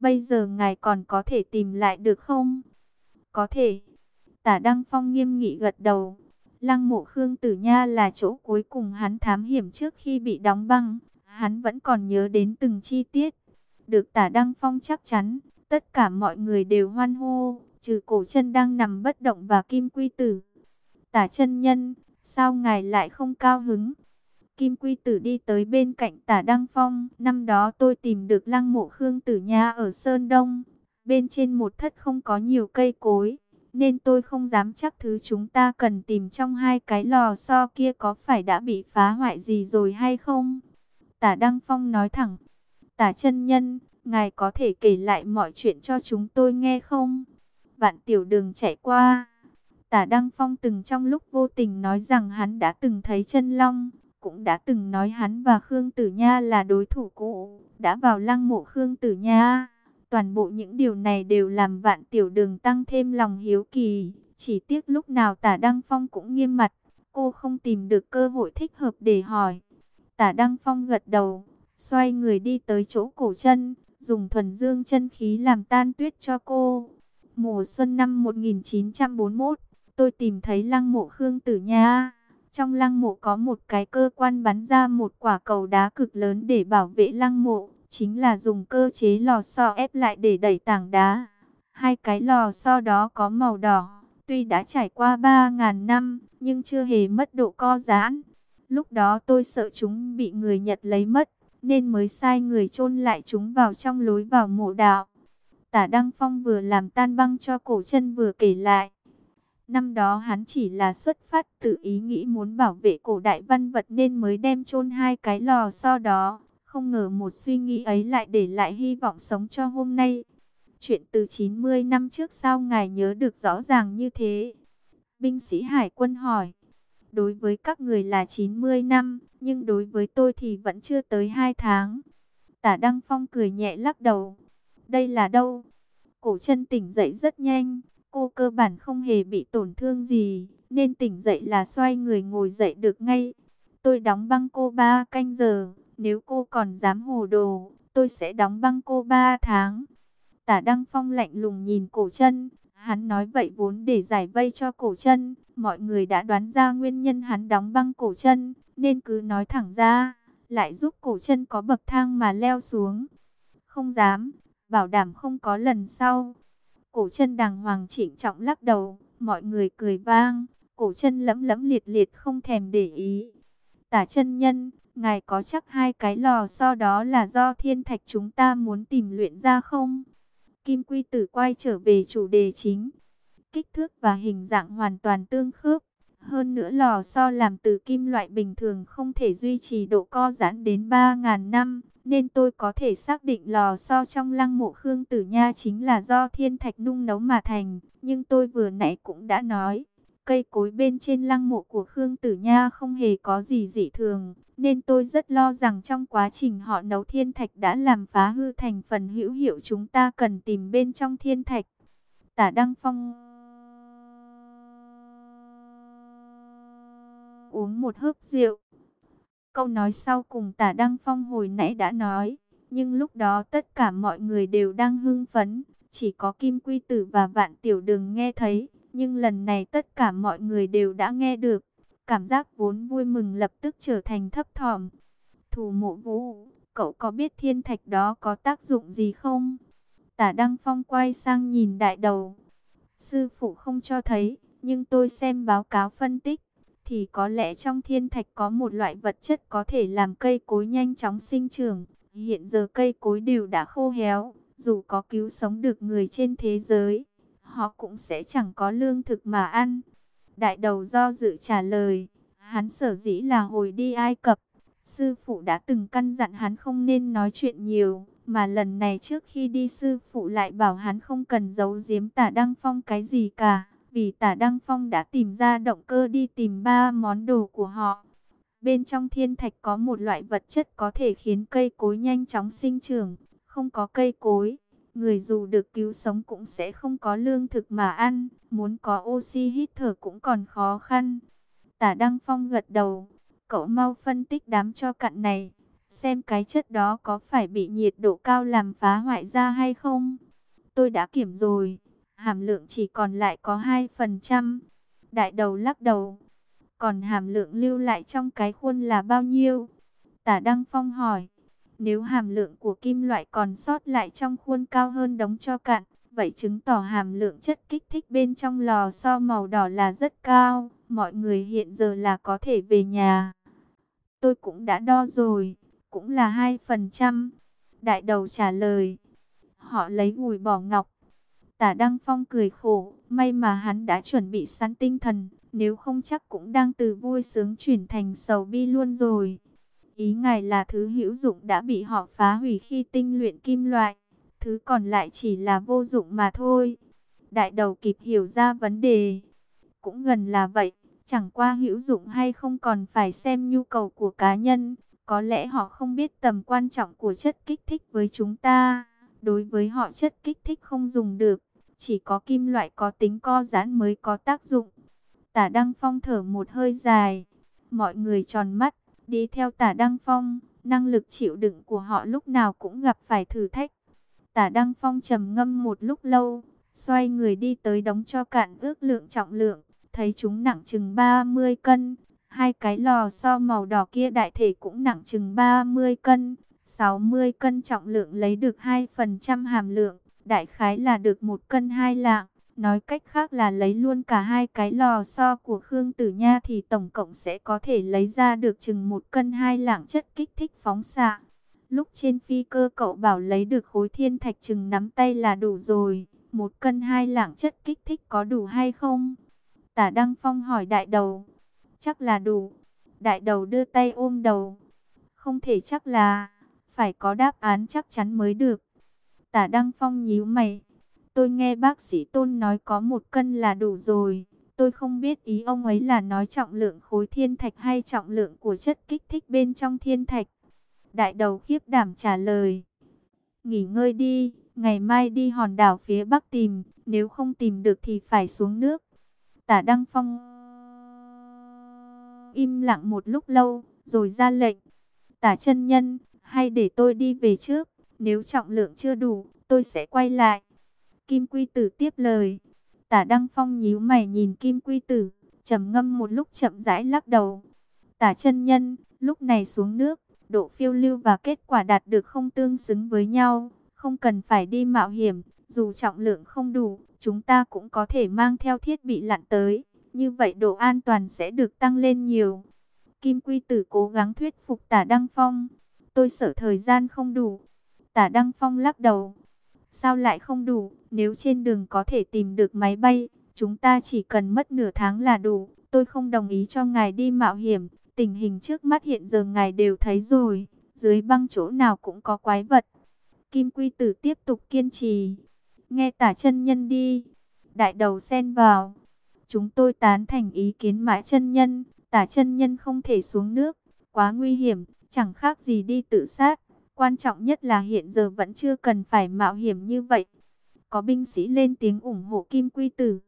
Bây giờ ngài còn có thể tìm lại được không? Có thể. Tả Đăng Phong nghiêm nghị gật đầu. Lăng mộ Khương Tử Nha là chỗ cuối cùng hắn thám hiểm trước khi bị đóng băng. Hắn vẫn còn nhớ đến từng chi tiết. Được tả Đăng Phong chắc chắn, tất cả mọi người đều hoan hô, trừ cổ chân đang nằm bất động và kim quy tử. Tả chân nhân, sao ngài lại không cao hứng? Kim Quy Tử đi tới bên cạnh tả Đăng Phong. Năm đó tôi tìm được lăng mộ Khương Tử Nha ở Sơn Đông. Bên trên một thất không có nhiều cây cối. Nên tôi không dám chắc thứ chúng ta cần tìm trong hai cái lò xo kia có phải đã bị phá hoại gì rồi hay không. Tả Đăng Phong nói thẳng. Tả chân nhân, ngài có thể kể lại mọi chuyện cho chúng tôi nghe không? Vạn tiểu đường chạy qua. Tả Đăng Phong từng trong lúc vô tình nói rằng hắn đã từng thấy chân long cũng đã từng nói hắn và Khương Tử Nha là đối thủ cũ, đã vào lăng mộ Khương Tử Nha. Toàn bộ những điều này đều làm vạn tiểu đường tăng thêm lòng hiếu kỳ, chỉ tiếc lúc nào tả Đăng Phong cũng nghiêm mặt, cô không tìm được cơ hội thích hợp để hỏi. Tả Đăng Phong gật đầu, xoay người đi tới chỗ cổ chân, dùng thuần dương chân khí làm tan tuyết cho cô. Mùa xuân năm 1941, tôi tìm thấy lăng mộ Khương Tử Nha. Trong lăng mộ có một cái cơ quan bắn ra một quả cầu đá cực lớn để bảo vệ lăng mộ, chính là dùng cơ chế lò xo ép lại để đẩy tảng đá. Hai cái lò xo đó có màu đỏ, tuy đã trải qua 3.000 năm, nhưng chưa hề mất độ co giãn. Lúc đó tôi sợ chúng bị người Nhật lấy mất, nên mới sai người chôn lại chúng vào trong lối vào mộ đạo. Tả Đăng Phong vừa làm tan băng cho cổ chân vừa kể lại. Năm đó hắn chỉ là xuất phát tự ý nghĩ muốn bảo vệ cổ đại văn vật nên mới đem chôn hai cái lò so đó. Không ngờ một suy nghĩ ấy lại để lại hy vọng sống cho hôm nay. Chuyện từ 90 năm trước sao ngài nhớ được rõ ràng như thế? Binh sĩ Hải quân hỏi. Đối với các người là 90 năm, nhưng đối với tôi thì vẫn chưa tới 2 tháng. Tả Đăng Phong cười nhẹ lắc đầu. Đây là đâu? Cổ chân tỉnh dậy rất nhanh, Cô cơ bản không hề bị tổn thương gì, nên tỉnh dậy là xoay người ngồi dậy được ngay. Tôi đóng băng cô 3 canh giờ, nếu cô còn dám hồ đồ, tôi sẽ đóng băng cô 3 tháng. Tả Đăng Phong lạnh lùng nhìn cổ chân, hắn nói vậy vốn để giải vây cho cổ chân. Mọi người đã đoán ra nguyên nhân hắn đóng băng cổ chân, nên cứ nói thẳng ra, lại giúp cổ chân có bậc thang mà leo xuống. Không dám, bảo đảm không có lần sau. Cổ chân đàng hoàng chỉnh trọng lắc đầu, mọi người cười vang, cổ chân lẫm lẫm liệt liệt không thèm để ý. Tả chân nhân, ngài có chắc hai cái lò so đó là do thiên thạch chúng ta muốn tìm luyện ra không? Kim Quy Tử quay trở về chủ đề chính. Kích thước và hình dạng hoàn toàn tương khớp. Hơn nữa lò so làm từ kim loại bình thường không thể duy trì độ co giãn đến 3.000 năm nên tôi có thể xác định lò xo trong lăng mộ Khương Tử Nha chính là do thiên thạch nung nấu mà thành. Nhưng tôi vừa nãy cũng đã nói, cây cối bên trên lăng mộ của Khương Tử Nha không hề có gì dị thường, nên tôi rất lo rằng trong quá trình họ nấu thiên thạch đã làm phá hư thành phần hữu hiệu chúng ta cần tìm bên trong thiên thạch. Tả Đăng Phong uống một hớp rượu Câu nói sau cùng tả Đăng Phong hồi nãy đã nói, nhưng lúc đó tất cả mọi người đều đang hưng phấn, chỉ có Kim Quy Tử và Vạn Tiểu Đường nghe thấy, nhưng lần này tất cả mọi người đều đã nghe được, cảm giác vốn vui mừng lập tức trở thành thấp thỏm. Thủ mộ vũ, cậu có biết thiên thạch đó có tác dụng gì không? Tả Đăng Phong quay sang nhìn đại đầu. Sư phụ không cho thấy, nhưng tôi xem báo cáo phân tích thì có lẽ trong thiên thạch có một loại vật chất có thể làm cây cối nhanh chóng sinh trưởng. Hiện giờ cây cối đều đã khô héo, dù có cứu sống được người trên thế giới, họ cũng sẽ chẳng có lương thực mà ăn. Đại đầu do dự trả lời, hắn sở dĩ là hồi đi Ai Cập. Sư phụ đã từng căn dặn hắn không nên nói chuyện nhiều, mà lần này trước khi đi sư phụ lại bảo hắn không cần giấu giếm tả Đăng Phong cái gì cả vì tả Đăng Phong đã tìm ra động cơ đi tìm ba món đồ của họ. Bên trong thiên thạch có một loại vật chất có thể khiến cây cối nhanh chóng sinh trưởng, không có cây cối. Người dù được cứu sống cũng sẽ không có lương thực mà ăn, muốn có oxy hít thở cũng còn khó khăn. Tả Đăng Phong gật đầu, cậu mau phân tích đám cho cặn này. xem cái chất đó có phải bị nhiệt độ cao làm phá hoại ra hay không. Tôi đã kiểm rồi, hàm lượng chỉ còn lại có 2%. Đại đầu lắc đầu, còn hàm lượng lưu lại trong cái khuôn là bao nhiêu? Tả Đăng Phong hỏi, nếu hàm lượng của kim loại còn sót lại trong khuôn cao hơn đống cho cạn, vậy chứng tỏ hàm lượng chất kích thích bên trong lò xo màu đỏ là rất cao. Mọi người hiện giờ là có thể về nhà. Tôi cũng đã đo rồi, cũng là 2%. Đại đầu trả lời, họ lấy gùi bỏ ngọc. Tả Đăng Phong cười khổ, may mà hắn đã chuẩn bị sẵn tinh thần, nếu không chắc cũng đang từ vui sướng chuyển thành sầu bi luôn rồi. Ý ngài là thứ hữu dụng đã bị họ phá hủy khi tinh luyện kim loại, thứ còn lại chỉ là vô dụng mà thôi. Đại đầu kịp hiểu ra vấn đề, cũng gần là vậy, chẳng qua hữu dụng hay không còn phải xem nhu cầu của cá nhân. Có lẽ họ không biết tầm quan trọng của chất kích thích với chúng ta. Đối với họ chất kích thích không dùng được, chỉ có kim loại có tính co giãn mới có tác dụng. Tả Đăng Phong thở một hơi dài, mọi người tròn mắt, đi theo Tả Đăng Phong, năng lực chịu đựng của họ lúc nào cũng gặp phải thử thách. Tả Đăng Phong trầm ngâm một lúc lâu, xoay người đi tới đóng cho cạn ước lượng trọng lượng, thấy chúng nặng chừng 30 cân. Hai cái lò xo màu đỏ kia đại thể cũng nặng chừng 30 cân, 60 cân trọng lượng lấy được 2% hàm lượng, đại khái là được một cân hai lạng. Nói cách khác là lấy luôn cả hai cái lò xo của Khương Tử Nha thì tổng cộng sẽ có thể lấy ra được chừng một cân hai lạng chất kích thích phóng xạ. Lúc trên phi cơ cậu bảo lấy được khối thiên thạch chừng nắm tay là đủ rồi. Một cân hai lạng chất kích thích có đủ hay không? Tả Đăng Phong hỏi đại đầu. Chắc là đủ. Đại đầu đưa tay ôm đầu. Không thể chắc là. Phải có đáp án chắc chắn mới được. Tả Đăng Phong nhíu mày. Tôi nghe bác sĩ Tôn nói có một cân là đủ rồi. Tôi không biết ý ông ấy là nói trọng lượng khối thiên thạch hay trọng lượng của chất kích thích bên trong thiên thạch. Đại đầu khiếp đảm trả lời. Nghỉ ngơi đi, ngày mai đi hòn đảo phía bắc tìm, nếu không tìm được thì phải xuống nước. Tả Đăng Phong im lặng một lúc lâu, rồi ra lệnh. Tả chân nhân, hay để tôi đi về trước, nếu trọng lượng chưa đủ, tôi sẽ quay lại. Kim Quy Tử tiếp lời. Tả Đăng Phong nhíu mày nhìn Kim Quy Tử, trầm ngâm một lúc chậm rãi lắc đầu. Tả chân nhân, lúc này xuống nước, độ phiêu lưu và kết quả đạt được không tương xứng với nhau, không cần phải đi mạo hiểm, dù trọng lượng không đủ, chúng ta cũng có thể mang theo thiết bị lặn tới, như vậy độ an toàn sẽ được tăng lên nhiều. Kim Quy Tử cố gắng thuyết phục Tả Đăng Phong, tôi sợ thời gian không đủ. Tả Đăng Phong lắc đầu, sao lại không đủ, nếu trên đường có thể tìm được máy bay, chúng ta chỉ cần mất nửa tháng là đủ, tôi không đồng ý cho ngài đi mạo hiểm, tình hình trước mắt hiện giờ ngài đều thấy rồi, dưới băng chỗ nào cũng có quái vật. Kim Quy Tử tiếp tục kiên trì, nghe tả chân nhân đi. Đại đầu xen vào. Chúng tôi tán thành ý kiến mãi chân nhân, tả chân nhân không thể xuống nước, quá nguy hiểm, chẳng khác gì đi tự sát. Quan trọng nhất là hiện giờ vẫn chưa cần phải mạo hiểm như vậy. Có binh sĩ lên tiếng ủng hộ Kim Quy Tử.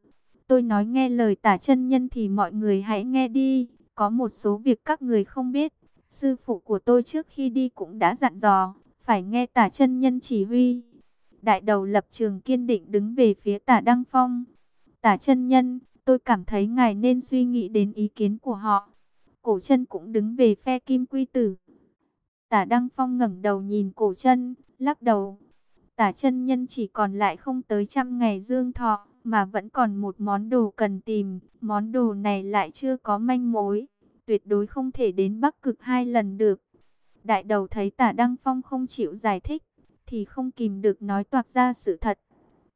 Tôi nói nghe lời tả chân nhân thì mọi người hãy nghe đi. Có một số việc các người không biết. Sư phụ của tôi trước khi đi cũng đã dặn dò, phải nghe tả chân nhân chỉ huy. Đại đầu lập trường kiên định đứng về phía tả Đăng Phong. Tả chân nhân, tôi cảm thấy ngài nên suy nghĩ đến ý kiến của họ. Cổ chân cũng đứng về phe kim quy tử. Tả Đăng Phong ngẩng đầu nhìn cổ chân, lắc đầu. Tả chân nhân chỉ còn lại không tới trăm ngày dương thọ, mà vẫn còn một món đồ cần tìm. Món đồ này lại chưa có manh mối, tuyệt đối không thể đến Bắc Cực hai lần được. Đại đầu thấy tả Đăng Phong không chịu giải thích, thì không kìm được nói toạc ra sự thật.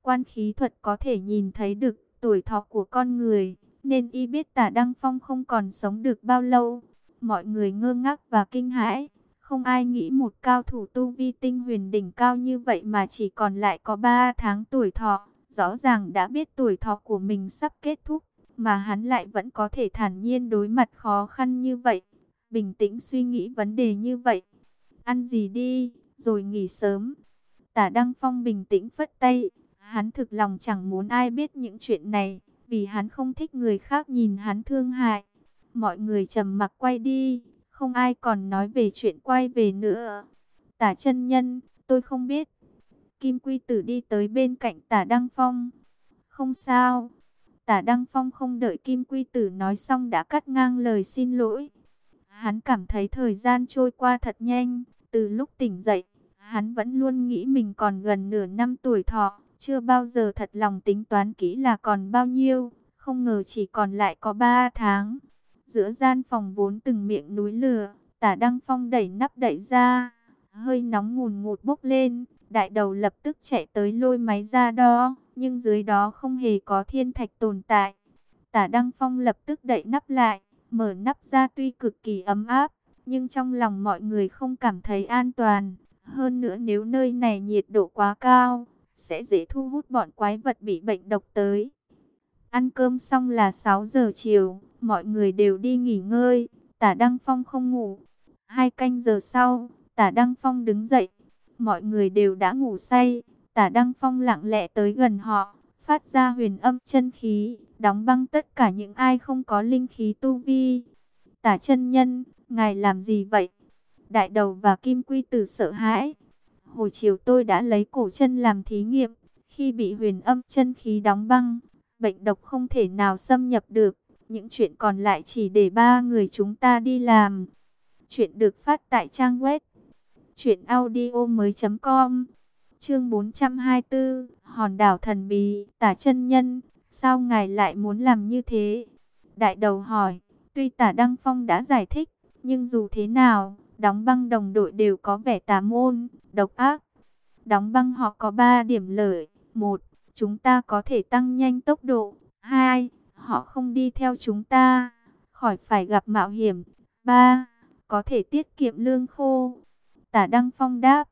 Quan khí thuật có thể nhìn thấy được tuổi thọ của con người, nên y biết tả Đăng Phong không còn sống được bao lâu. Mọi người ngơ ngác và kinh hãi, không ai nghĩ một cao thủ tu vi tinh huyền đỉnh cao như vậy mà chỉ còn lại có 3 tháng tuổi thọ. Rõ ràng đã biết tuổi thọ của mình sắp kết thúc, mà hắn lại vẫn có thể thản nhiên đối mặt khó khăn như vậy, bình tĩnh suy nghĩ vấn đề như vậy. Ăn gì đi, rồi nghỉ sớm. Tả Đăng Phong bình tĩnh phất tay, hắn thực lòng chẳng muốn ai biết những chuyện này, vì hắn không thích người khác nhìn hắn thương hại. Mọi người trầm mặc quay đi, không ai còn nói về chuyện quay về nữa. Tả chân nhân, tôi không biết. Kim Quy Tử đi tới bên cạnh tả Đăng Phong. Không sao. Tả Đăng Phong không đợi Kim Quy Tử nói xong đã cắt ngang lời xin lỗi. Hắn cảm thấy thời gian trôi qua thật nhanh. Từ lúc tỉnh dậy, hắn vẫn luôn nghĩ mình còn gần nửa năm tuổi thọ. Chưa bao giờ thật lòng tính toán kỹ là còn bao nhiêu. Không ngờ chỉ còn lại có ba tháng. Giữa gian phòng vốn từng miệng núi lửa, tả Đăng Phong đẩy nắp đẩy ra. Hơi nóng ngùn ngụt bốc lên, đại đầu lập tức chạy tới lôi máy ra đo, nhưng dưới đó không hề có thiên thạch tồn tại. Tả Đăng Phong lập tức đậy nắp lại, mở nắp ra tuy cực kỳ ấm áp, nhưng trong lòng mọi người không cảm thấy an toàn. Hơn nữa nếu nơi này nhiệt độ quá cao, sẽ dễ thu hút bọn quái vật bị bệnh độc tới. Ăn cơm xong là 6 giờ chiều, mọi người đều đi nghỉ ngơi, tả Đăng Phong không ngủ. Hai canh giờ sau, tả Đăng Phong đứng dậy, mọi người đều đã ngủ say. Tả Đăng Phong lặng lẽ tới gần họ, phát ra huyền âm chân khí, đóng băng tất cả những ai không có linh khí tu vi. Tả chân nhân, ngài làm gì vậy? Đại đầu và Kim Quy Tử sợ hãi. Hồi chiều tôi đã lấy cổ chân làm thí nghiệm, khi bị huyền âm chân khí đóng băng, bệnh độc không thể nào xâm nhập được. Những chuyện còn lại chỉ để ba người chúng ta đi làm. Chuyện được phát tại trang web truyệnaudiomoi.com. Chương 424, Hòn đảo thần bí, Tả chân nhân, sao ngài lại muốn làm như thế? Đại đầu hỏi, tuy Tả Đăng Phong đã giải thích, nhưng dù thế nào, đóng băng đồng đội đều có vẻ tà môn, độc ác. Đóng băng họ có 3 điểm lợi. một Chúng ta có thể tăng nhanh tốc độ. hai họ không đi theo chúng ta, khỏi phải gặp mạo hiểm. ba Có thể tiết kiệm lương khô. Tả Đăng Phong đáp,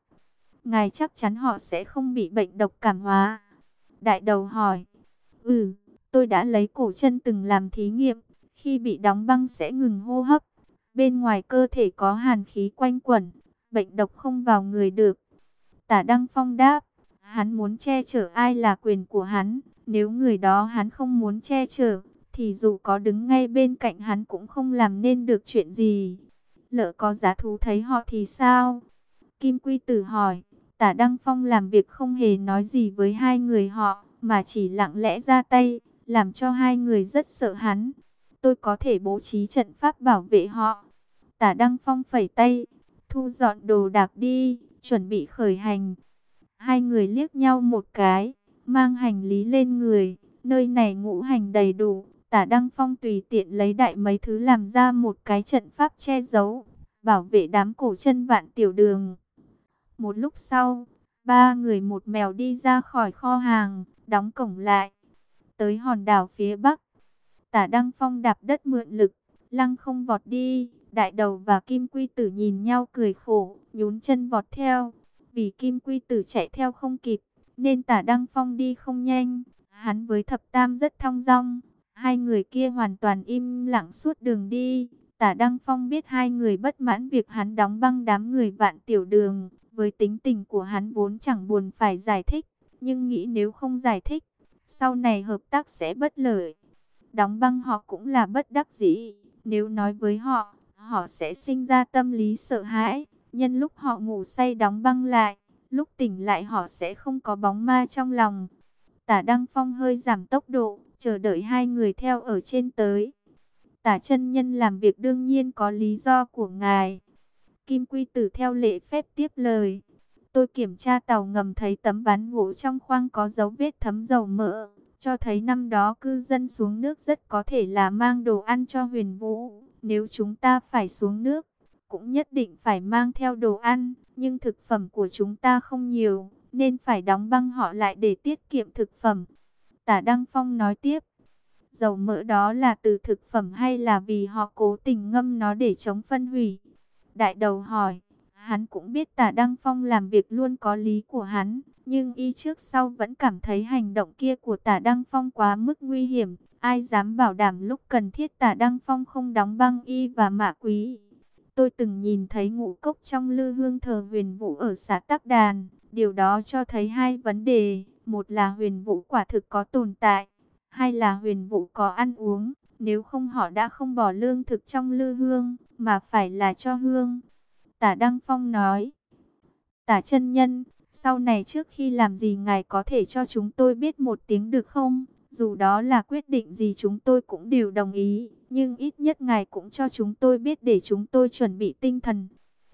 ngài chắc chắn họ sẽ không bị bệnh độc cảm hóa. Đại đầu hỏi, ừ, tôi đã lấy cổ chân từng làm thí nghiệm, khi bị đóng băng sẽ ngừng hô hấp. Bên ngoài cơ thể có hàn khí quanh quẩn, bệnh độc không vào người được. Tả Đăng Phong đáp, hắn muốn che chở ai là quyền của hắn, nếu người đó hắn không muốn che chở, thì dù có đứng ngay bên cạnh hắn cũng không làm nên được chuyện gì. Lỡ có giá thú thấy họ thì sao? Kim Quy Tử hỏi, tả Đăng Phong làm việc không hề nói gì với hai người họ, mà chỉ lặng lẽ ra tay, làm cho hai người rất sợ hắn. Tôi có thể bố trí trận pháp bảo vệ họ. Tả Đăng Phong phẩy tay, thu dọn đồ đạc đi, chuẩn bị khởi hành. Hai người liếc nhau một cái mang hành lý lên người, nơi này ngũ hành đầy đủ, tả Đăng Phong tùy tiện lấy đại mấy thứ làm ra một cái trận pháp che giấu, bảo vệ đám cổ chân vạn tiểu đường. Một lúc sau, ba người một mèo đi ra khỏi kho hàng, đóng cổng lại, tới hòn đảo phía bắc. Tả Đăng Phong đạp đất mượn lực, lăng không vọt đi, đại đầu và Kim Quy Tử nhìn nhau cười khổ, nhún chân vọt theo, vì Kim Quy Tử chạy theo không kịp, nên tả Đăng Phong đi không nhanh. Hắn với thập tam rất thong dong, hai người kia hoàn toàn im lặng suốt đường đi. Tả Đăng Phong biết hai người bất mãn việc hắn đóng băng đám người vạn tiểu đường, với tính tình của hắn vốn chẳng buồn phải giải thích, nhưng nghĩ nếu không giải thích, sau này hợp tác sẽ bất lợi. Đóng băng họ cũng là bất đắc dĩ, nếu nói với họ, họ sẽ sinh ra tâm lý sợ hãi, nhân lúc họ ngủ say đóng băng lại lúc tỉnh lại họ sẽ không có bóng ma trong lòng. Tả Đăng Phong hơi giảm tốc độ, chờ đợi hai người theo ở trên tới. Tả chân nhân làm việc đương nhiên có lý do của ngài. Kim Quy Tử theo lệ phép tiếp lời. Tôi kiểm tra tàu ngầm thấy tấm ván gỗ trong khoang có dấu vết thấm dầu mỡ, cho thấy năm đó cư dân xuống nước rất có thể là mang đồ ăn cho huyền vũ. Nếu chúng ta phải xuống nước, cũng nhất định phải mang theo đồ ăn, nhưng thực phẩm của chúng ta không nhiều, nên phải đóng băng họ lại để tiết kiệm thực phẩm. Tả Đăng Phong nói tiếp, dầu mỡ đó là từ thực phẩm hay là vì họ cố tình ngâm nó để chống phân hủy? Đại đầu hỏi, hắn cũng biết tả Đăng Phong làm việc luôn có lý của hắn, nhưng y trước sau vẫn cảm thấy hành động kia của tả Đăng Phong quá mức nguy hiểm. Ai dám bảo đảm lúc cần thiết tả Đăng Phong không đóng băng y và mạ quý. Tôi từng nhìn thấy ngũ cốc trong lư hương thờ huyền vũ ở xã Tắc Đàn. Điều đó cho thấy hai vấn đề. Một là huyền vũ quả thực có tồn tại. Hai là huyền vũ có ăn uống. Nếu không họ đã không bỏ lương thực trong lư hương. mà phải là cho hương. Tả Đăng Phong nói, tả chân nhân, sau này trước khi làm gì ngài có thể cho chúng tôi biết một tiếng được không? Dù đó là quyết định gì chúng tôi cũng đều đồng ý, nhưng ít nhất ngài cũng cho chúng tôi biết để chúng tôi chuẩn bị tinh thần.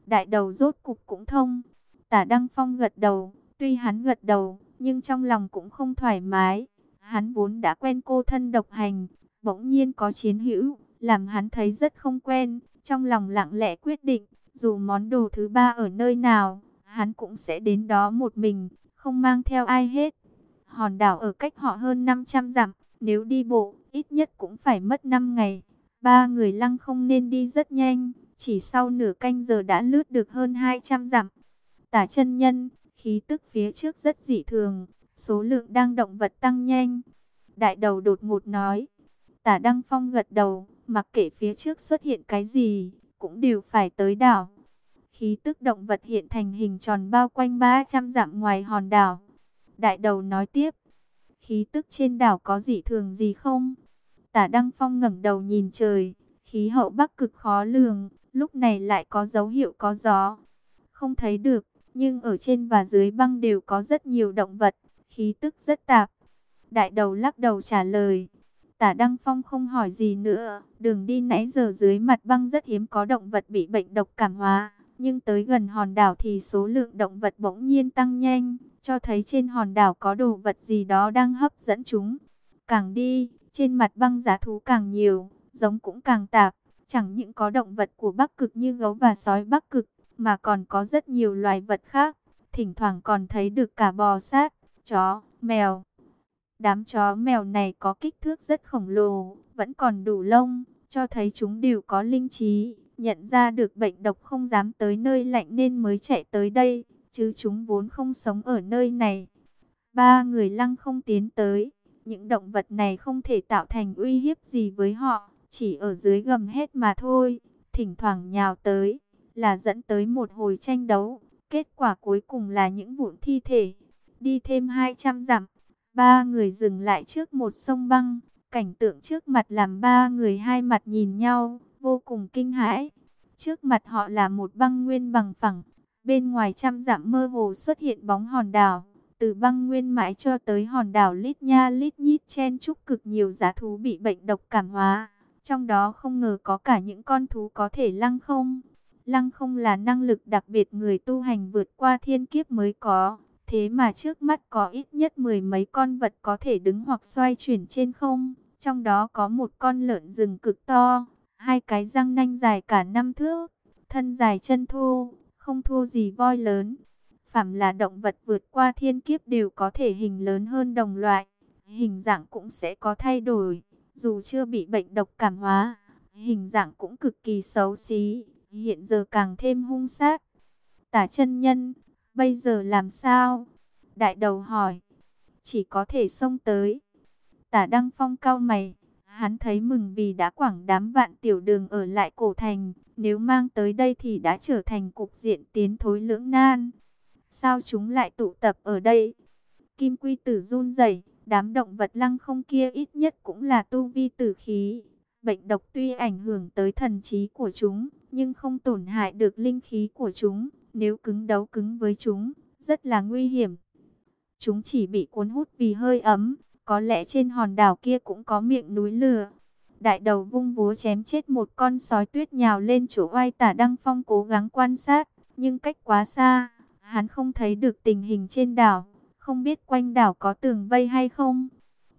Đại đầu rốt cục cũng thông. Tả Đăng Phong gật đầu, tuy hắn gật đầu, nhưng trong lòng cũng không thoải mái. Hắn vốn đã quen cô thân độc hành, bỗng nhiên có chiến hữu, làm hắn thấy rất không quen, trong lòng lặng lẽ quyết định, dù món đồ thứ ba ở nơi nào, hắn cũng sẽ đến đó một mình, không mang theo ai hết. Hòn đảo ở cách họ hơn 500 dặm, nếu đi bộ, ít nhất cũng phải mất 5 ngày. Ba người lăng không nên đi rất nhanh, chỉ sau nửa canh giờ đã lướt được hơn 200 dặm. Tả chân nhân, khí tức phía trước rất dị thường, số lượng đang động vật tăng nhanh. Đại đầu đột ngột nói, tả Đăng Phong gật đầu, mặc kệ phía trước xuất hiện cái gì, cũng đều phải tới đảo. Khí tức động vật hiện thành hình tròn bao quanh 300 dặm ngoài hòn đảo. Đại đầu nói tiếp, khí tức trên đảo có dị thường gì không? Tả Đăng Phong ngẩng đầu nhìn trời, khí hậu bắc cực khó lường, lúc này lại có dấu hiệu có gió. Không thấy được, nhưng ở trên và dưới băng đều có rất nhiều động vật, khí tức rất tạp. Đại đầu lắc đầu trả lời. Tả Đăng Phong không hỏi gì nữa, đường đi nãy giờ dưới mặt băng rất hiếm có động vật bị bệnh độc cảm hóa. Nhưng tới gần hòn đảo thì số lượng động vật bỗng nhiên tăng nhanh, cho thấy trên hòn đảo có đồ vật gì đó đang hấp dẫn chúng. Càng đi, trên mặt băng giá thú càng nhiều, giống cũng càng tạp. Chẳng những có động vật của Bắc Cực như gấu và sói Bắc Cực, mà còn có rất nhiều loài vật khác. Thỉnh thoảng còn thấy được cả bò sát, chó, mèo. Đám chó mèo này có kích thước rất khổng lồ, vẫn còn đủ lông, cho thấy chúng đều có linh trí, nhận ra được bệnh độc không dám tới nơi lạnh nên mới chạy tới đây, chứ chúng vốn không sống ở nơi này. Ba người lăng không tiến tới, những động vật này không thể tạo thành uy hiếp gì với họ, chỉ ở dưới gầm hết mà thôi, thỉnh thoảng nhào tới, là dẫn tới một hồi tranh đấu, kết quả cuối cùng là những vụn thi thể. Đi thêm 200 dặm, ba người dừng lại trước một sông băng, cảnh tượng trước mặt làm ba người hai mặt nhìn nhau, vô cùng kinh hãi. Trước mặt họ là một băng nguyên bằng phẳng, bên ngoài trăm dặm mơ hồ xuất hiện bóng hòn đảo. Từ băng nguyên mãi cho tới hòn đảo lít nha lít nhít chen chúc cực nhiều giá thú bị bệnh độc cảm hóa. Trong đó không ngờ có cả những con thú có thể lăng không. Lăng không là năng lực đặc biệt người tu hành vượt qua thiên kiếp mới có. Thế mà trước mắt có ít nhất mười mấy con vật có thể đứng hoặc xoay chuyển trên không. Trong đó có một con lợn rừng cực to, hai cái răng nanh dài cả năm thước, thân dài chân thô, không thua gì voi lớn. Phạm là động vật vượt qua thiên kiếp đều có thể hình lớn hơn đồng loại, hình dạng cũng sẽ có thay đổi, dù chưa bị bệnh độc cảm hóa, hình dạng cũng cực kỳ xấu xí, hiện giờ càng thêm hung sát. Tả chân nhân, bây giờ làm sao? Đại đầu hỏi, chỉ có thể xông tới. Tả Đăng Phong cao mày, hắn thấy mừng vì đã quảng đám vạn tiểu đường ở lại cổ thành, nếu mang tới đây thì đã trở thành cục diện tiến thối lưỡng nan. Sao chúng lại tụ tập ở đây? Kim quy tử run rẩy, đám động vật lăng không kia ít nhất cũng là tu vi tử khí. Bệnh độc tuy ảnh hưởng tới thần trí của chúng, nhưng không tổn hại được linh khí của chúng. Nếu cứng đấu cứng với chúng, rất là nguy hiểm. Chúng chỉ bị cuốn hút vì hơi ấm, có lẽ trên hòn đảo kia cũng có miệng núi lửa. Đại đầu vung búa chém chết một con sói tuyết nhào lên chỗ oai tả Đăng Phong cố gắng quan sát, nhưng cách quá xa, hắn không thấy được tình hình trên đảo, không biết quanh đảo có tường vây hay không.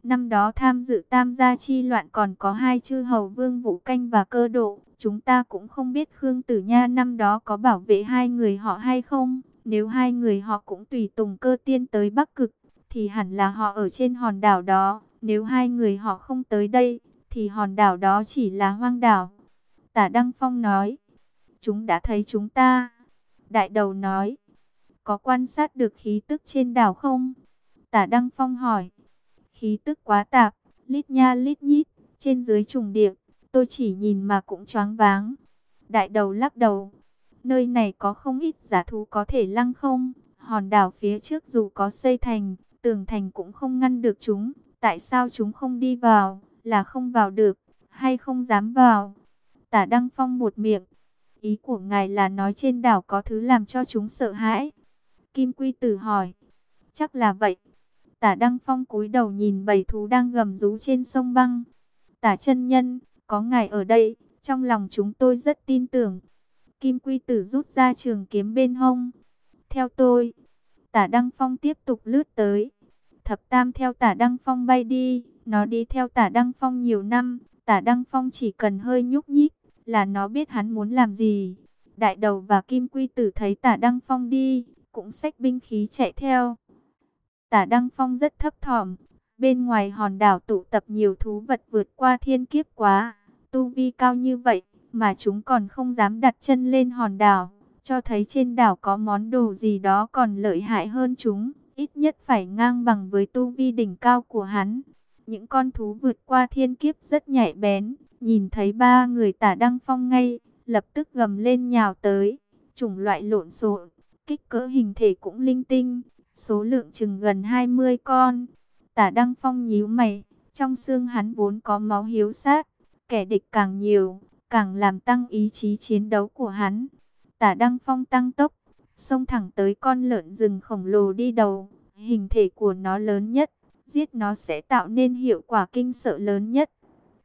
Năm đó tham dự tam gia chi loạn còn có hai chư hầu vương vũ canh và cơ độ, chúng ta cũng không biết Khương Tử Nha năm đó có bảo vệ hai người họ hay không. Nếu hai người họ cũng tùy tùng cơ tiên tới Bắc Cực, thì hẳn là họ ở trên hòn đảo đó. Nếu hai người họ không tới đây, thì hòn đảo đó chỉ là hoang đảo. Tả Đăng Phong nói, chúng đã thấy chúng ta. Đại đầu nói, có quan sát được khí tức trên đảo không? Tả Đăng Phong hỏi, khí tức quá tạp, lít nha lít nhít, trên dưới trùng điệp, tôi chỉ nhìn mà cũng choáng váng. Đại đầu lắc đầu, nơi này có không ít giả thú có thể lăng không, hòn đảo phía trước dù có xây thành, tường thành cũng không ngăn được chúng, tại sao chúng không đi vào, là không vào được, hay không dám vào. Tả Đăng Phong một miệng, Ý của ngài là nói trên đảo có thứ làm cho chúng sợ hãi. Kim Quy Tử hỏi. Chắc là vậy. Tả Đăng Phong cúi đầu nhìn bầy thú đang gầm rú trên sông băng. Tả chân nhân, có ngài ở đây, trong lòng chúng tôi rất tin tưởng. Kim Quy Tử rút ra trường kiếm bên hông. Theo tôi, tả Đăng Phong tiếp tục lướt tới. Thập Tam theo tả Đăng Phong bay đi, nó đi theo tả Đăng Phong nhiều năm. Tả Đăng Phong chỉ cần hơi nhúc nhích, là nó biết hắn muốn làm gì. Đại đầu và Kim Quy Tử thấy tả Đăng Phong đi, cũng xách binh khí chạy theo. Tả Đăng Phong rất thấp thỏm, bên ngoài hòn đảo tụ tập nhiều thú vật vượt qua thiên kiếp quá, tu vi cao như vậy, mà chúng còn không dám đặt chân lên hòn đảo, cho thấy trên đảo có món đồ gì đó còn lợi hại hơn chúng, ít nhất phải ngang bằng với tu vi đỉnh cao của hắn. Những con thú vượt qua thiên kiếp rất nhạy bén, nhìn thấy ba người tả Đăng Phong ngay, lập tức gầm lên nhào tới, chủng loại lộn xộn, kích cỡ hình thể cũng linh tinh, số lượng chừng gần 20 con. Tả Đăng Phong nhíu mày, trong xương hắn vốn có máu hiếu sát, kẻ địch càng nhiều, càng làm tăng ý chí chiến đấu của hắn. Tả Đăng Phong tăng tốc, xông thẳng tới con lợn rừng khổng lồ đi đầu, hình thể của nó lớn nhất, giết nó sẽ tạo nên hiệu quả kinh sợ lớn nhất.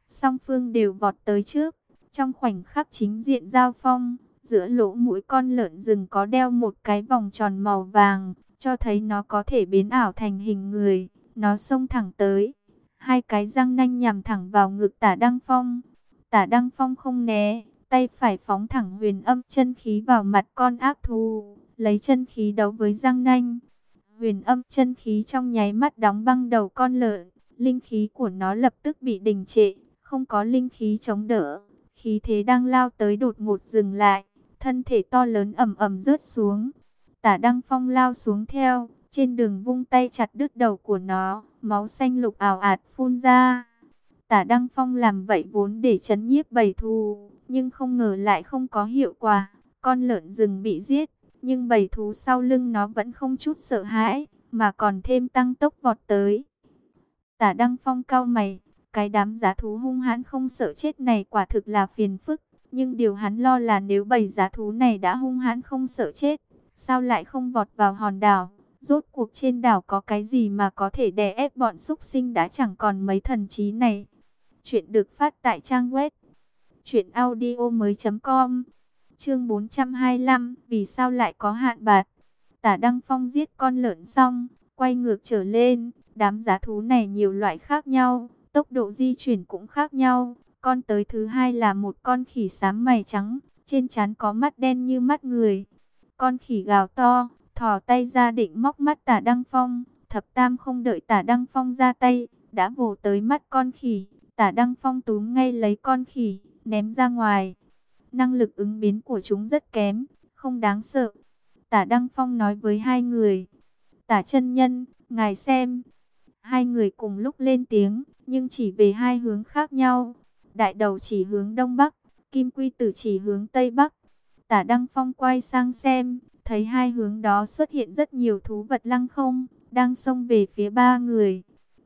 Song phương đều vọt tới trước, trong khoảnh khắc chính diện giao phong, giữa lỗ mũi con lợn rừng có đeo một cái vòng tròn màu vàng, cho thấy nó có thể biến ảo thành hình người. Nó xông thẳng tới, hai cái răng nanh nhằm thẳng vào ngực tả Đăng Phong. Tả Đăng Phong không né, tay phải phóng thẳng huyền âm chân khí vào mặt con ác thú, lấy chân khí đấu với răng nanh. Huyền âm chân khí trong nháy mắt đóng băng đầu con lợn, linh khí của nó lập tức bị đình trệ, không có linh khí chống đỡ. Khí thế đang lao tới đột ngột dừng lại, thân thể to lớn ầm ầm rớt xuống. Tả Đăng Phong lao xuống theo, trên đường vung tay chặt đứt đầu của nó, máu xanh lục ảo ạt phun ra. Tả Đăng Phong làm vậy vốn để chấn nhiếp bầy thú, nhưng không ngờ lại không có hiệu quả. Con lợn rừng bị giết, nhưng bầy thú sau lưng nó vẫn không chút sợ hãi, mà còn thêm tăng tốc vọt tới. Tả Đăng Phong cao mày, cái đám giá thú hung hãn không sợ chết này quả thực là phiền phức. Nhưng điều hắn lo là nếu bầy giá thú này đã hung hãn không sợ chết, sao lại không vọt vào hòn đảo? Rốt cuộc trên đảo có cái gì mà có thể đè ép bọn súc sinh đã chẳng còn mấy thần trí này? Chuyện được phát tại trang web truyệnaudiomoi.com. Chương 425, vì sao lại có hạn bạc? Tả Đăng Phong giết con lợn xong, quay ngược trở lên, đám giá thú này nhiều loại khác nhau, tốc độ di chuyển cũng khác nhau. Con tới thứ hai là một con khỉ xám mày trắng, trên trán có mắt đen như mắt người. Con khỉ gào to, thò tay ra định móc mắt tả Đăng Phong. Thập Tam không đợi tả Đăng Phong ra tay, đã vồ tới mắt con khỉ. Tả Đăng Phong túm ngay lấy con khỉ, ném ra ngoài. Năng lực ứng biến của chúng rất kém, không đáng sợ. Tả Đăng Phong nói với hai người. Tả chân nhân, ngài xem. Hai người cùng lúc lên tiếng, nhưng chỉ về hai hướng khác nhau. Đại đầu chỉ hướng đông bắc, Kim Quy Tử chỉ hướng tây bắc. Tả Đăng Phong quay sang xem, thấy hai hướng đó xuất hiện rất nhiều thú vật lăng không, đang xông về phía ba người.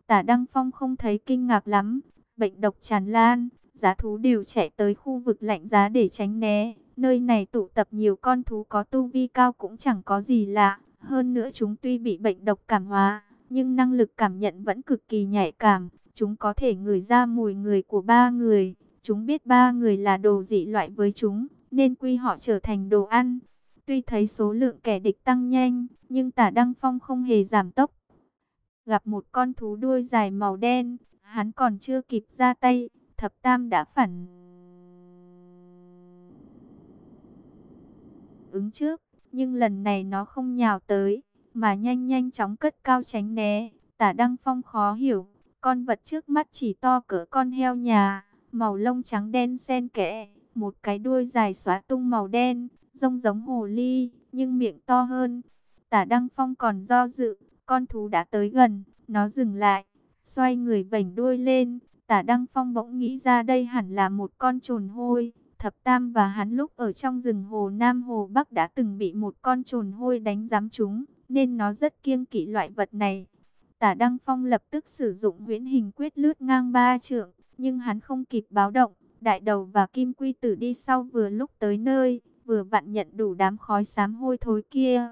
Tả Đăng Phong không thấy kinh ngạc lắm, bệnh độc tràn lan, giá thú đều chạy tới khu vực lạnh giá để tránh né. Nơi này tụ tập nhiều con thú có tu vi cao cũng chẳng có gì lạ, hơn nữa chúng tuy bị bệnh độc cảm hóa, nhưng năng lực cảm nhận vẫn cực kỳ nhạy cảm. Chúng có thể ngửi ra mùi người của ba người, chúng biết ba người là đồ dị loại với chúng, nên quy họ trở thành đồ ăn. Tuy thấy số lượng kẻ địch tăng nhanh, nhưng tả Đăng Phong không hề giảm tốc. Gặp một con thú đuôi dài màu đen, hắn còn chưa kịp ra tay, thập tam đã phản ứng trước, nhưng lần này nó không nhào tới, mà nhanh nhanh chóng cất cao tránh né. Tả Đăng Phong khó hiểu, con vật trước mắt chỉ to cỡ con heo nhà, màu lông trắng đen xen kẽ, một cái đuôi dài xóa tung màu đen, rông giống hồ ly, nhưng miệng to hơn. Tả Đăng Phong còn do dự, con thú đã tới gần, nó dừng lại, xoay người vảnh đuôi lên. Tả Đăng Phong bỗng nghĩ ra đây hẳn là một con trồn hôi. Thập Tam và hắn lúc ở trong rừng Hồ Nam Hồ Bắc đã từng bị một con trồn hôi đánh giám chúng, nên nó rất kiêng kỵ loại vật này. Tả Đăng Phong lập tức sử dụng huyễn hình quyết lướt ngang ba trượng, nhưng hắn không kịp báo động, Đại đầu và Kim Quy Tử đi sau vừa lúc tới nơi, vừa vặn nhận đủ đám khói xám hôi thối kia.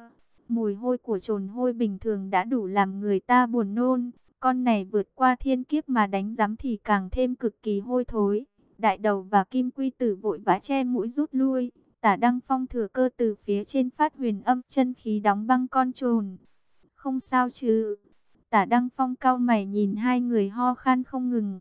Mùi hôi của trồn hôi bình thường đã đủ làm người ta buồn nôn. Con này vượt qua thiên kiếp mà đánh giám thì càng thêm cực kỳ hôi thối. Đại đầu và Kim Quy Tử vội vã che mũi rút lui. Tả Đăng Phong thừa cơ từ phía trên phát huyền âm chân khí đóng băng con trồn. Không sao chứ. Tả Đăng Phong cao mày nhìn hai người ho khan không ngừng.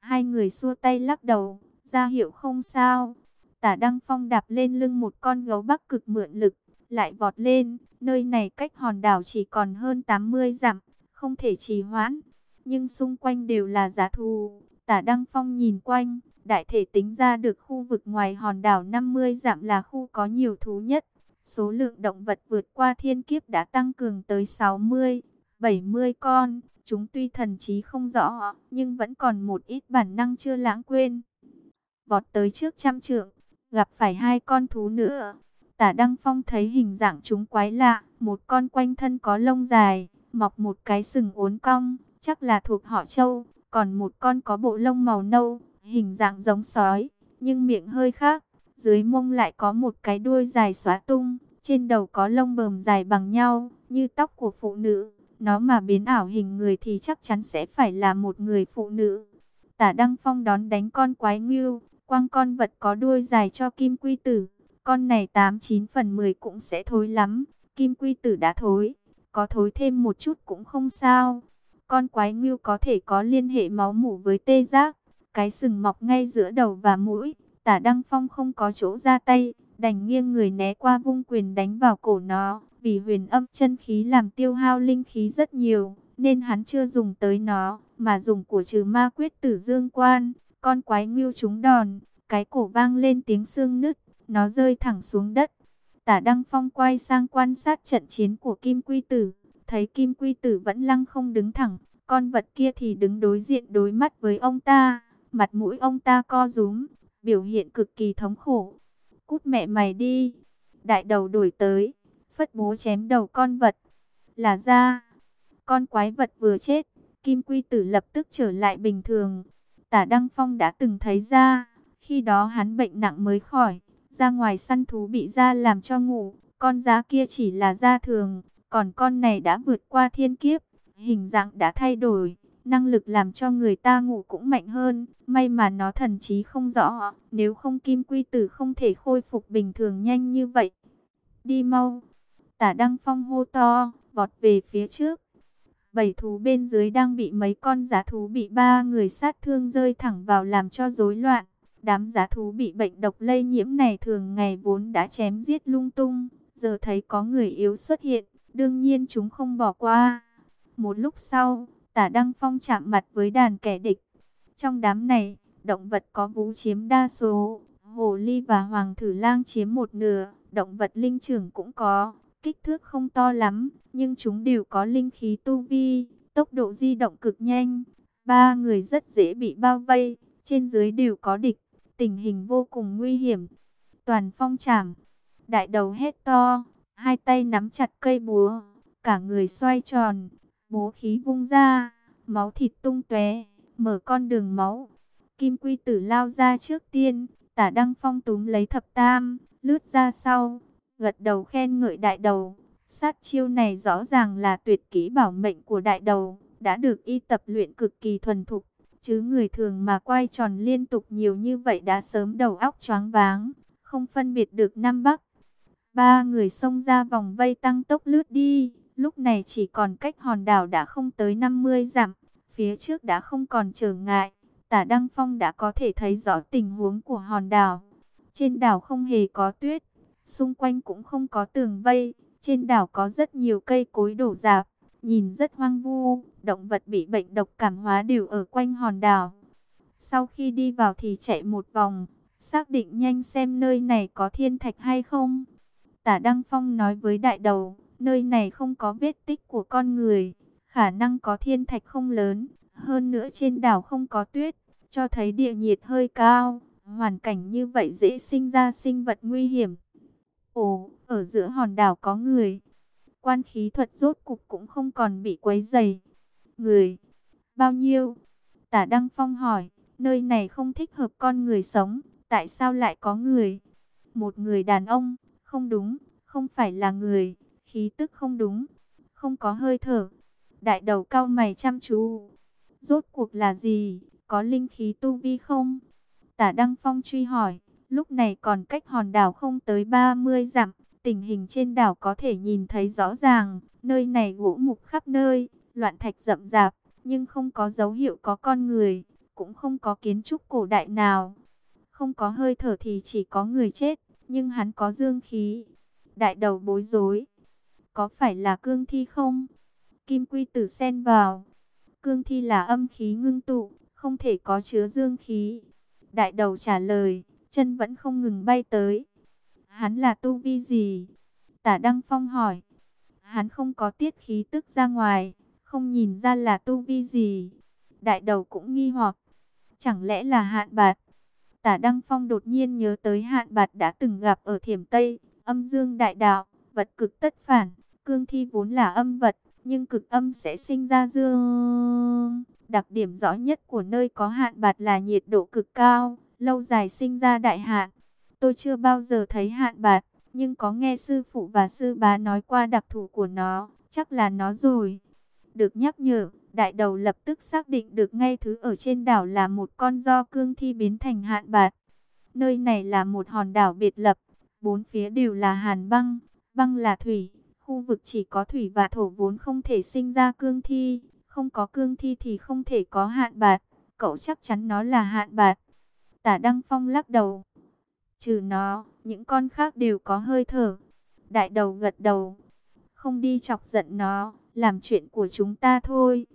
Hai người xua tay lắc đầu, ra hiệu không sao. Tả Đăng Phong đạp lên lưng một con gấu bắc cực mượn lực, lại vọt lên. Nơi này cách hòn đảo chỉ còn hơn 80 dặm, không thể trì hoãn. Nhưng xung quanh đều là giá thù. Tả Đăng Phong nhìn quanh, đại thể tính ra được khu vực ngoài hòn đảo 50 dặm là khu có nhiều thú nhất. Số lượng động vật vượt qua thiên kiếp đã tăng cường tới 60, 70 con. Chúng tuy thần trí không rõ, nhưng vẫn còn một ít bản năng chưa lãng quên. Vọt tới trước trăm trượng, gặp phải hai con thú nữa. Tả Đăng Phong thấy hình dạng chúng quái lạ, một con quanh thân có lông dài, mọc một cái sừng uốn cong, chắc là thuộc họ trâu còn một con có bộ lông màu nâu, hình dạng giống sói, nhưng miệng hơi khác, dưới mông lại có một cái đuôi dài xóa tung, trên đầu có lông bờm dài bằng nhau, như tóc của phụ nữ. Nó mà biến ảo hình người thì chắc chắn sẽ phải là một người phụ nữ. Tả Đăng Phong đón đánh con quái ngưu, quăng con vật có đuôi dài cho Kim Quy Tử. Con này 89 phần 10 cũng sẽ thối lắm. Kim Quy Tử đã thối, có thối thêm một chút cũng không sao. Con quái ngưu có thể có liên hệ máu mủ với tê giác, cái sừng mọc ngay giữa đầu và mũi. Tả Đăng Phong không có chỗ ra tay, đành nghiêng người né qua vung quyền đánh vào cổ nó. Vì huyền âm chân khí làm tiêu hao linh khí rất nhiều, nên hắn chưa dùng tới nó, mà dùng của trừ ma quyết tử dương quan. Con quái ngưu trúng đòn, cái cổ vang lên tiếng xương nứt, nó rơi thẳng xuống đất. Tả Đăng Phong quay sang quan sát trận chiến của Kim Quy Tử, thấy Kim Quy Tử vẫn lăng không đứng thẳng, con vật kia thì đứng đối diện đối mắt với ông ta, mặt mũi ông ta co rúm, biểu hiện cực kỳ thống khổ. Cút mẹ mày đi, đại đầu đổi tới, phất bố chém đầu con vật. Là ra, con quái vật vừa chết, Kim Quy Tử lập tức trở lại bình thường. Tả Đăng Phong đã từng thấy ra, khi đó hắn bệnh nặng mới khỏi, ra ngoài săn thú bị ra làm cho ngủ, con giá kia chỉ là da thường, còn con này đã vượt qua thiên kiếp, hình dạng đã thay đổi, năng lực làm cho người ta ngủ cũng mạnh hơn, may mà nó thần trí không rõ, nếu không Kim Quy Tử không thể khôi phục bình thường nhanh như vậy. Đi mau! Tả Đăng Phong hô to, vọt về phía trước. Bảy thú bên dưới đang bị mấy con giá thú bị ba người sát thương rơi thẳng vào làm cho rối loạn. Đám giá thú bị bệnh độc lây nhiễm này thường ngày vốn đã chém giết lung tung. Giờ thấy có người yếu xuất hiện, đương nhiên chúng không bỏ qua. Một lúc sau, tả Đăng Phong chạm mặt với đàn kẻ địch. Trong đám này, động vật có vú chiếm đa số, hồ ly và hoàng thử lang chiếm một nửa, động vật linh trưởng cũng có. Kích thước không to lắm, nhưng chúng đều có linh khí tu vi, tốc độ di động cực nhanh. Ba người rất dễ bị bao vây, trên dưới đều có địch, tình hình vô cùng nguy hiểm. Toàn phong trảm, đại đầu hét to, hai tay nắm chặt cây búa, cả người xoay tròn, bố khí vung ra, máu thịt tung tóe, mở con đường máu. Kim Quy Tử lao ra trước tiên, Tả Đăng Phong túm lấy thập tam, lướt ra sau, gật đầu khen ngợi đại đầu. Sát chiêu này rõ ràng là tuyệt kỹ bảo mệnh của đại đầu, đã được y tập luyện cực kỳ thuần thục. Chứ người thường mà quay tròn liên tục nhiều như vậy đã sớm đầu óc choáng váng, không phân biệt được Nam Bắc. Ba người xông ra vòng vây tăng tốc lướt đi, lúc này chỉ còn cách hòn đảo đã không tới 50 dặm, phía trước đã không còn trở ngại. Tả Đăng Phong đã có thể thấy rõ tình huống của hòn đảo. Trên đảo không hề có tuyết, Xung quanh cũng không có tường vây, trên đảo có rất nhiều cây cối đổ rạp, nhìn rất hoang vu, động vật bị bệnh độc cảm hóa đều ở quanh hòn đảo. Sau khi đi vào thì chạy một vòng, xác định nhanh xem nơi này có thiên thạch hay không. Tả Đăng Phong nói với đại đầu, nơi này không có vết tích của con người, khả năng có thiên thạch không lớn, hơn nữa trên đảo không có tuyết, cho thấy địa nhiệt hơi cao, hoàn cảnh như vậy dễ sinh ra sinh vật nguy hiểm. Ồ, ở giữa hòn đảo có người. Quan khí thuật rốt cục cũng không còn bị quấy dày. Người, bao nhiêu? Tả Đăng Phong hỏi, nơi này không thích hợp con người sống, tại sao lại có người? Một người đàn ông, không đúng, không phải là người, khí tức không đúng, không có hơi thở. Đại đầu cao mày chăm chú. Rốt cuộc là gì? Có linh khí tu vi không? Tả Đăng Phong truy hỏi. Lúc này còn cách hòn đảo không tới 30 dặm. Tình hình trên đảo có thể nhìn thấy rõ ràng. Nơi này gỗ mục khắp nơi. Loạn thạch rậm rạp. Nhưng không có dấu hiệu có con người. Cũng không có kiến trúc cổ đại nào. Không có hơi thở thì chỉ có người chết. Nhưng hắn có dương khí. Đại đầu bối rối. Có phải là cương thi không? Kim quy tử xen vào. Cương thi là âm khí ngưng tụ, không thể có chứa dương khí. Đại đầu trả lời, chân vẫn không ngừng bay tới. Hắn là tu vi gì? Tả Đăng Phong hỏi. Hắn không có tiết khí tức ra ngoài, không nhìn ra là tu vi gì. Đại đầu cũng nghi hoặc. Chẳng lẽ là hạn bạt? Tả Đăng Phong đột nhiên nhớ tới hạn bạt đã từng gặp ở thiểm Tây, âm dương đại đạo, vật cực tất phản, cương thi vốn là âm vật, nhưng cực âm sẽ sinh ra dương. Đặc điểm rõ nhất của nơi có hạn bạt là nhiệt độ cực cao, lâu dài sinh ra đại hạn. Tôi chưa bao giờ thấy hạn bạt, nhưng có nghe sư phụ và sư bá nói qua đặc thù của nó, chắc là nó rồi. Được nhắc nhở, đại đầu lập tức xác định được ngay thứ ở trên đảo là một con do cương thi biến thành hạn bạt. Nơi này là một hòn đảo biệt lập, bốn phía đều là hàn băng, băng là thủy, Khu vực chỉ có thủy và thổ vốn không thể sinh ra cương thi, không có cương thi thì không thể có hạn bạt. Cậu chắc chắn nó là hạn bạt. Tả Đăng Phong lắc đầu. Trừ nó, những con khác đều có hơi thở. Đại đầu gật đầu. Không đi chọc giận nó, làm chuyện của chúng ta thôi.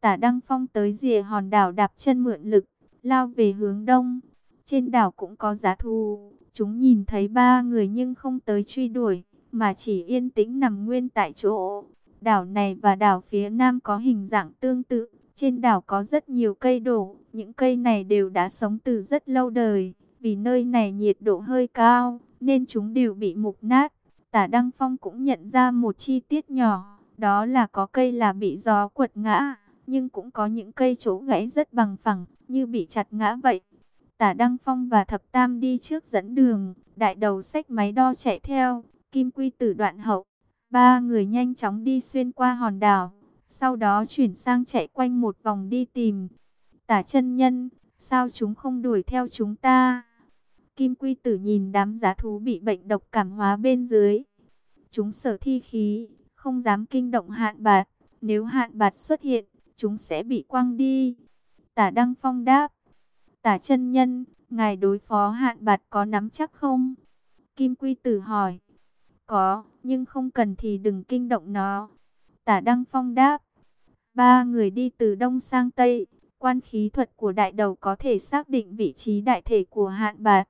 Tả Đăng Phong tới rìa hòn đảo đạp chân mượn lực, lao về hướng đông. Trên đảo cũng có giá thu. Chúng nhìn thấy ba người nhưng không tới truy đuổi mà chỉ yên tĩnh nằm nguyên tại chỗ. Đảo này và đảo phía nam có hình dạng tương tự, trên đảo có rất nhiều cây đổ, những cây này đều đã sống từ rất lâu đời, vì nơi này nhiệt độ hơi cao, nên chúng đều bị mục nát. Tả Đăng Phong cũng nhận ra một chi tiết nhỏ, đó là có cây là bị gió quật ngã, nhưng cũng có những cây chỗ gãy rất bằng phẳng, như bị chặt ngã vậy. Tả Đăng Phong và Thập Tam đi trước dẫn đường, đại đầu sách máy đo chạy theo, Kim Quy Tử đoạn hậu, ba người nhanh chóng đi xuyên qua hòn đảo, sau đó chuyển sang chạy quanh một vòng đi tìm. Tả chân nhân, sao chúng không đuổi theo chúng ta? Kim Quy Tử nhìn đám giá thú bị bệnh độc cảm hóa bên dưới. Chúng sở thi khí, không dám kinh động hạn bạt. Nếu hạn bạt xuất hiện, chúng sẽ bị quăng đi. Tả Đăng Phong đáp. Tả chân nhân, ngài đối phó hạn bạt có nắm chắc không? Kim Quy Tử hỏi. Có, nhưng không cần thì đừng kinh động nó. Tả Đăng Phong đáp. Ba người đi từ đông sang tây. Quan khí thuật của đại đầu có thể xác định vị trí đại thể của hạn bạt.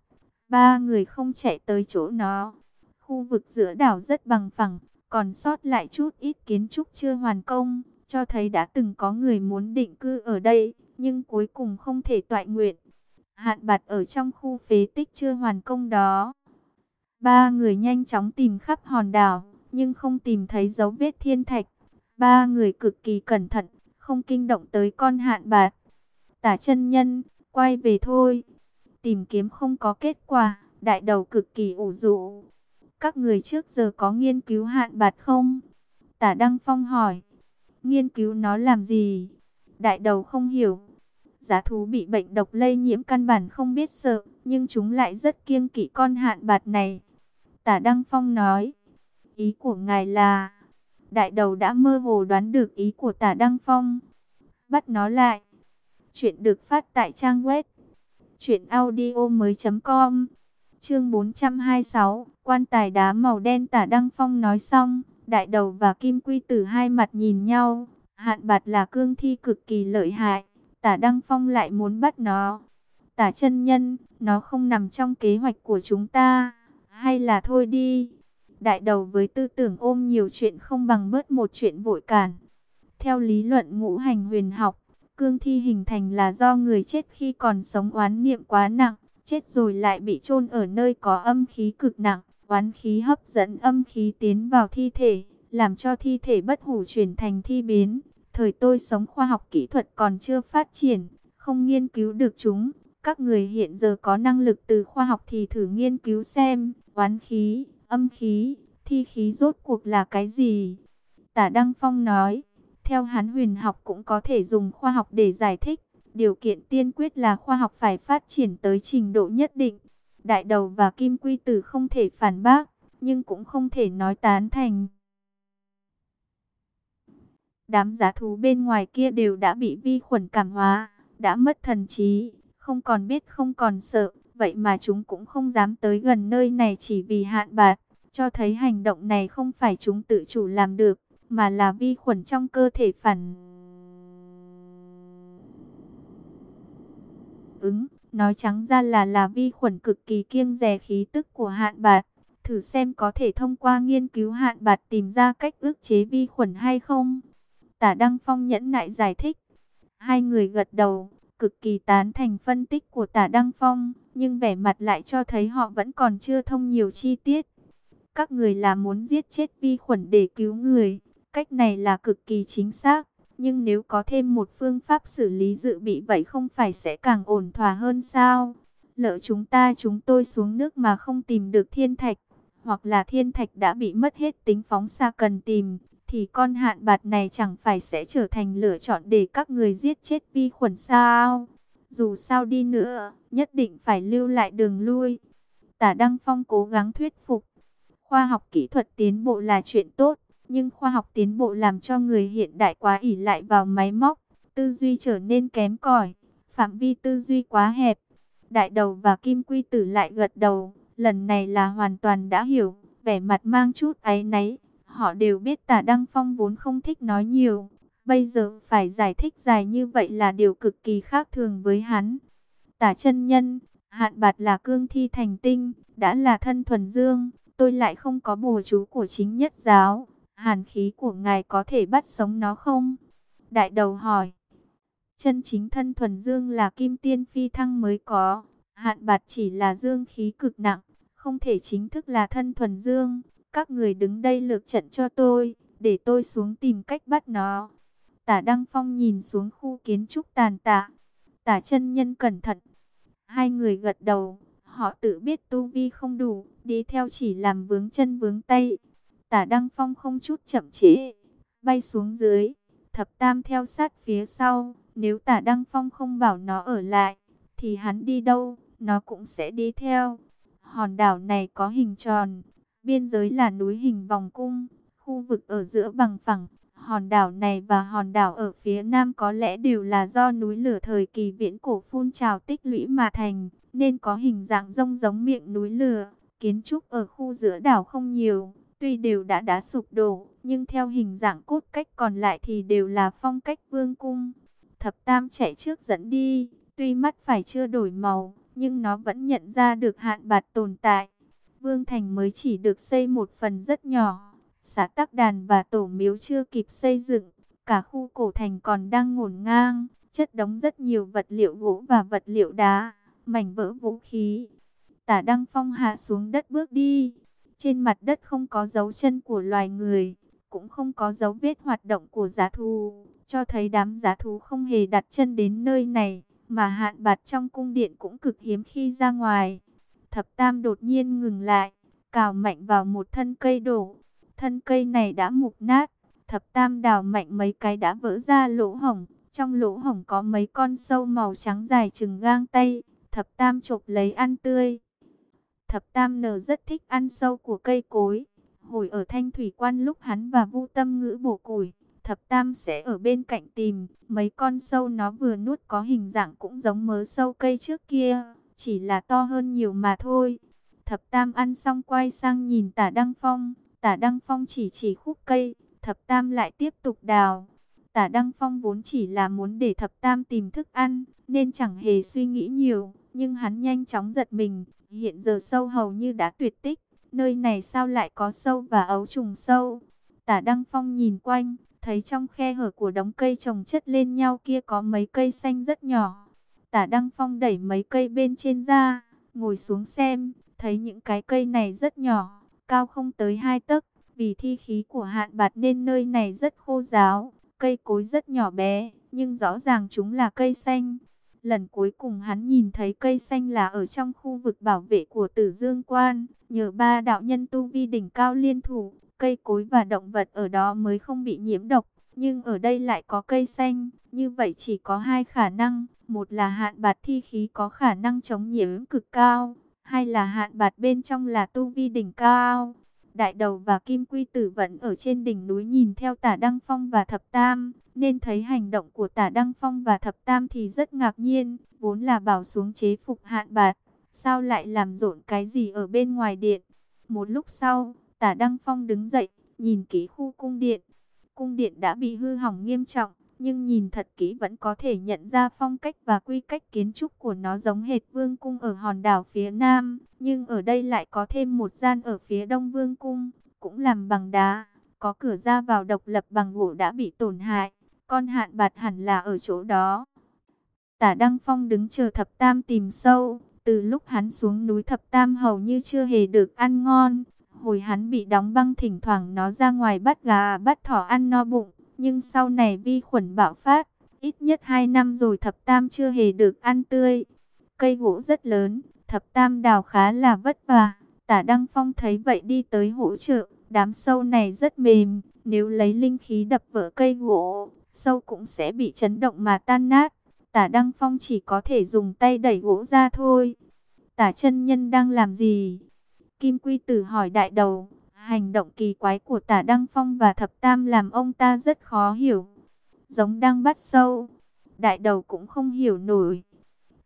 Ba người không chạy tới chỗ nó. Khu vực giữa đảo rất bằng phẳng, còn sót lại chút ít kiến trúc chưa hoàn công, cho thấy đã từng có người muốn định cư ở đây, nhưng cuối cùng không thể toại nguyện. Hạn bạt ở trong khu phế tích chưa hoàn công đó. Ba người nhanh chóng tìm khắp hòn đảo, nhưng không tìm thấy dấu vết thiên thạch. Ba người cực kỳ cẩn thận, không kinh động tới con hạn bạt. Tả chân nhân, quay về thôi. Tìm kiếm không có kết quả, đại đầu cực kỳ ủ rũ. Các người trước giờ có nghiên cứu hạn bạt không? Tả Đăng Phong hỏi. Nghiên cứu nó làm gì? Đại đầu không hiểu. Giá thú bị bệnh độc lây nhiễm căn bản không biết sợ, nhưng chúng lại rất kiêng kỵ con hạn bạt này. Tả Đăng Phong nói, ý của ngài là, đại đầu đã mơ hồ đoán được ý của tả Đăng Phong. Bắt nó lại. Chuyện được phát tại trang web truyệnaudiomoi.com. Chương 426, quan tài đá màu đen tả Đăng Phong nói xong, đại đầu và kim quy tử hai mặt nhìn nhau. Hạn bạt là cương thi cực kỳ lợi hại, tả Đăng Phong lại muốn bắt nó. Tả chân nhân, nó không nằm trong kế hoạch của chúng ta. Hay là thôi đi. Đại đầu với tư tưởng ôm nhiều chuyện không bằng bớt một chuyện vội cản. Theo lý luận ngũ hành huyền học, cương thi hình thành là do người chết khi còn sống oán niệm quá nặng, chết rồi lại bị chôn ở nơi có âm khí cực nặng, oán khí hấp dẫn âm khí tiến vào thi thể, làm cho thi thể bất hủ chuyển thành thi biến. Thời tôi sống khoa học kỹ thuật còn chưa phát triển, không nghiên cứu được chúng. Các người hiện giờ có năng lực từ khoa học thì thử nghiên cứu xem, oán khí, âm khí, thi khí rốt cuộc là cái gì? Tả Đăng Phong nói, theo hắn huyền học cũng có thể dùng khoa học để giải thích. Điều kiện tiên quyết là khoa học phải phát triển tới trình độ nhất định. Đại đầu và kim quy tử không thể phản bác, nhưng cũng không thể nói tán thành. Đám giá thú bên ngoài kia đều đã bị vi khuẩn cảm hóa, đã mất thần trí, không còn biết không còn sợ. Vậy mà chúng cũng không dám tới gần nơi này chỉ vì hạn bạc, cho thấy hành động này không phải chúng tự chủ làm được, mà là vi khuẩn trong cơ thể phản ứng. Nói trắng ra là là vi khuẩn cực kỳ kiêng dè khí tức của hạn bạc. Thử xem có thể thông qua nghiên cứu hạn bạc tìm ra cách ức chế vi khuẩn hay không. Tả Đăng Phong nhẫn nại giải thích. Hai người gật đầu, cực kỳ tán thành phân tích của tả Đăng Phong, nhưng vẻ mặt lại cho thấy họ vẫn còn chưa thông nhiều chi tiết. Các người là muốn giết chết vi khuẩn để cứu người, cách này là cực kỳ chính xác. Nhưng nếu có thêm một phương pháp xử lý dự bị vậy không phải sẽ càng ổn thỏa hơn sao? Lỡ chúng ta chúng tôi xuống nước mà không tìm được thiên thạch, hoặc là thiên thạch đã bị mất hết tính phóng xa cần tìm, thì con hạn bạt này chẳng phải sẽ trở thành lựa chọn để các người giết chết vi khuẩn sao? Dù sao đi nữa, nhất định phải lưu lại đường lui. Tả Đăng Phong cố gắng thuyết phục. Khoa học kỹ thuật tiến bộ là chuyện tốt, nhưng khoa học tiến bộ làm cho người hiện đại quá ỷ lại vào máy móc, tư duy trở nên kém cỏi, phạm vi tư duy quá hẹp. Đại đầu và Kim Quy Tử lại gật đầu, lần này là hoàn toàn đã hiểu, vẻ mặt mang chút áy náy. Họ đều biết tả Đăng Phong vốn không thích nói nhiều, bây giờ phải giải thích dài như vậy là điều cực kỳ khác thường với hắn. Tả chân nhân, hạn bạt là cương thi thành tinh, đã là thân thuần dương, tôi lại không có bùa chú của chính nhất giáo hàn khí của ngài có thể bắt sống nó không? Đại đầu hỏi. Chân chính thân thuần dương là kim tiên phi thăng mới có. Hạn bạt chỉ là dương khí cực nặng, không thể chính thức là thân thuần dương. Các người đứng đây lược trận cho tôi, để tôi xuống tìm cách bắt nó. Tả Đăng Phong nhìn xuống khu kiến trúc tàn tạ. Tả chân nhân cẩn thận. Hai người gật đầu, họ tự biết tu vi không đủ, đi theo chỉ làm vướng chân vướng tay. Tả Đăng Phong không chút chậm trễ, bay xuống dưới, thập tam theo sát phía sau. Nếu tả Đăng Phong không bảo nó ở lại, thì hắn đi đâu, nó cũng sẽ đi theo. Hòn đảo này có hình tròn, biên giới là núi hình vòng cung, khu vực ở giữa bằng phẳng. Hòn đảo này và hòn đảo ở phía nam có lẽ đều là do núi lửa thời kỳ viễn cổ phun trào tích lũy mà thành, nên có hình dạng rông giống miệng núi lửa. Kiến trúc ở khu giữa đảo không nhiều, Tuy đều đã đã sụp đổ, nhưng theo hình dạng cốt cách còn lại thì đều là phong cách vương cung. Thập Tam chạy trước dẫn đi, tuy mắt phải chưa đổi màu, nhưng nó vẫn nhận ra được hạn bạt tồn tại. Vương Thành mới chỉ được xây một phần rất nhỏ, xã tắc đàn và tổ miếu chưa kịp xây dựng, cả khu cổ thành còn đang ngổn ngang, chất đóng rất nhiều vật liệu gỗ và vật liệu đá, mảnh vỡ vũ khí. Tả Đăng Phong hạ xuống đất bước đi, trên mặt đất không có dấu chân của loài người, cũng không có dấu vết hoạt động của giá thú, cho thấy đám giá thú không hề đặt chân đến nơi này, mà hạn bạt trong cung điện cũng cực hiếm khi ra ngoài. Thập Tam đột nhiên ngừng lại, cào mạnh vào một thân cây đổ. Thân cây này đã mục nát, Thập Tam đào mạnh mấy cái đã vỡ ra lỗ hổng, trong lỗ hổng có mấy con sâu màu trắng dài chừng gang tay. Thập Tam chộp lấy ăn tươi, Thập Tam Nờ rất thích ăn sâu của cây cối. Hồi ở Thanh Thủy Quan lúc hắn và Vu Tâm Ngữ bổ củi, Thập Tam sẽ ở bên cạnh tìm mấy con sâu nó vừa nuốt có hình dạng cũng giống mớ sâu cây trước kia, chỉ là to hơn nhiều mà thôi. Thập Tam ăn xong quay sang nhìn Tả Đăng Phong, Tả Đăng Phong chỉ chỉ khúc cây, Thập Tam lại tiếp tục đào. Tả Đăng Phong vốn chỉ là muốn để Thập Tam tìm thức ăn, nên chẳng hề suy nghĩ nhiều, nhưng hắn nhanh chóng giật mình, Hiện giờ sâu hầu như đã tuyệt tích, nơi này sao lại có sâu và ấu trùng sâu? Tả Đăng Phong nhìn quanh, thấy trong khe hở của đống cây trồng chất lên nhau kia có mấy cây xanh rất nhỏ. Tả Đăng Phong đẩy mấy cây bên trên ra, ngồi xuống xem, thấy những cái cây này rất nhỏ, cao không tới hai tấc. Vì thi khí của hạn bạt nên nơi này rất khô giáo, cây cối rất nhỏ bé, nhưng rõ ràng chúng là cây xanh. Lần cuối cùng hắn nhìn thấy cây xanh là ở trong khu vực bảo vệ của tử dương quan. Nhờ ba đạo nhân tu vi đỉnh cao liên thủ, cây cối và động vật ở đó mới không bị nhiễm độc. Nhưng ở đây lại có cây xanh, như vậy chỉ có hai khả năng. Một là hạn bạt thi khí có khả năng chống nhiễm cực cao, hai là hạn bạt bên trong là tu vi đỉnh cao. Đại đầu và Kim Quy Tử vẫn ở trên đỉnh núi nhìn theo tả Đăng Phong và Thập Tam, nên thấy hành động của tả Đăng Phong và Thập Tam thì rất ngạc nhiên, vốn là bảo xuống chế phục hạn bạt, sao lại làm rộn cái gì ở bên ngoài điện. Một lúc sau, tả Đăng Phong đứng dậy, nhìn kỹ khu cung điện. Cung điện đã bị hư hỏng nghiêm trọng, nhưng nhìn thật kỹ vẫn có thể nhận ra phong cách và quy cách kiến trúc của nó giống hệt vương cung ở hòn đảo phía nam, nhưng ở đây lại có thêm một gian ở phía đông vương cung, cũng làm bằng đá, có cửa ra vào độc lập bằng gỗ đã bị tổn hại, con hạn bạt hẳn là ở chỗ đó. Tả Đăng Phong đứng chờ thập tam tìm sâu, từ lúc hắn xuống núi thập tam hầu như chưa hề được ăn ngon, hồi hắn bị đóng băng thỉnh thoảng nó ra ngoài bắt gà bắt thỏ ăn no bụng nhưng sau này vi khuẩn bạo phát, ít nhất 2 năm rồi thập tam chưa hề được ăn tươi. Cây gỗ rất lớn, thập tam đào khá là vất vả. Tả Đăng Phong thấy vậy đi tới hỗ trợ, đám sâu này rất mềm, nếu lấy linh khí đập vỡ cây gỗ, sâu cũng sẽ bị chấn động mà tan nát. Tả Đăng Phong chỉ có thể dùng tay đẩy gỗ ra thôi. Tả chân nhân đang làm gì? Kim Quy Tử hỏi đại đầu, Hành động kỳ quái của tả Đăng Phong và Thập Tam làm ông ta rất khó hiểu. Giống đang bắt sâu. Đại đầu cũng không hiểu nổi.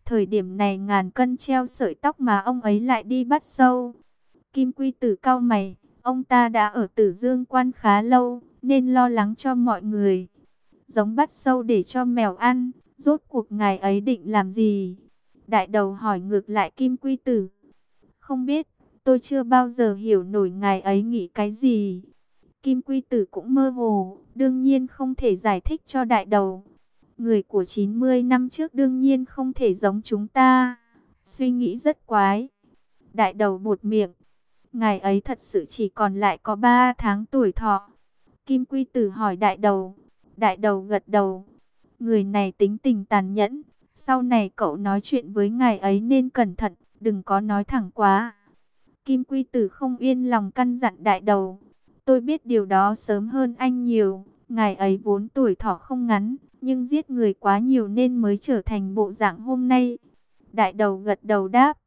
Thời điểm này ngàn cân treo sợi tóc mà ông ấy lại đi bắt sâu. Kim Quy Tử cao mày. Ông ta đã ở tử dương quan khá lâu. Nên lo lắng cho mọi người. Giống bắt sâu để cho mèo ăn. Rốt cuộc ngài ấy định làm gì? Đại đầu hỏi ngược lại Kim Quy Tử. Không biết. Tôi chưa bao giờ hiểu nổi ngài ấy nghĩ cái gì. Kim Quy Tử cũng mơ hồ, đương nhiên không thể giải thích cho đại đầu. Người của 90 năm trước đương nhiên không thể giống chúng ta. Suy nghĩ rất quái. Đại đầu bột miệng. Ngài ấy thật sự chỉ còn lại có 3 tháng tuổi thọ. Kim Quy Tử hỏi đại đầu. Đại đầu gật đầu. Người này tính tình tàn nhẫn. Sau này cậu nói chuyện với ngài ấy nên cẩn thận, đừng có nói thẳng quá. Kim Quy Tử không yên lòng căn dặn đại đầu. Tôi biết điều đó sớm hơn anh nhiều. Ngài ấy vốn tuổi thọ không ngắn, nhưng giết người quá nhiều nên mới trở thành bộ dạng hôm nay. Đại đầu gật đầu đáp.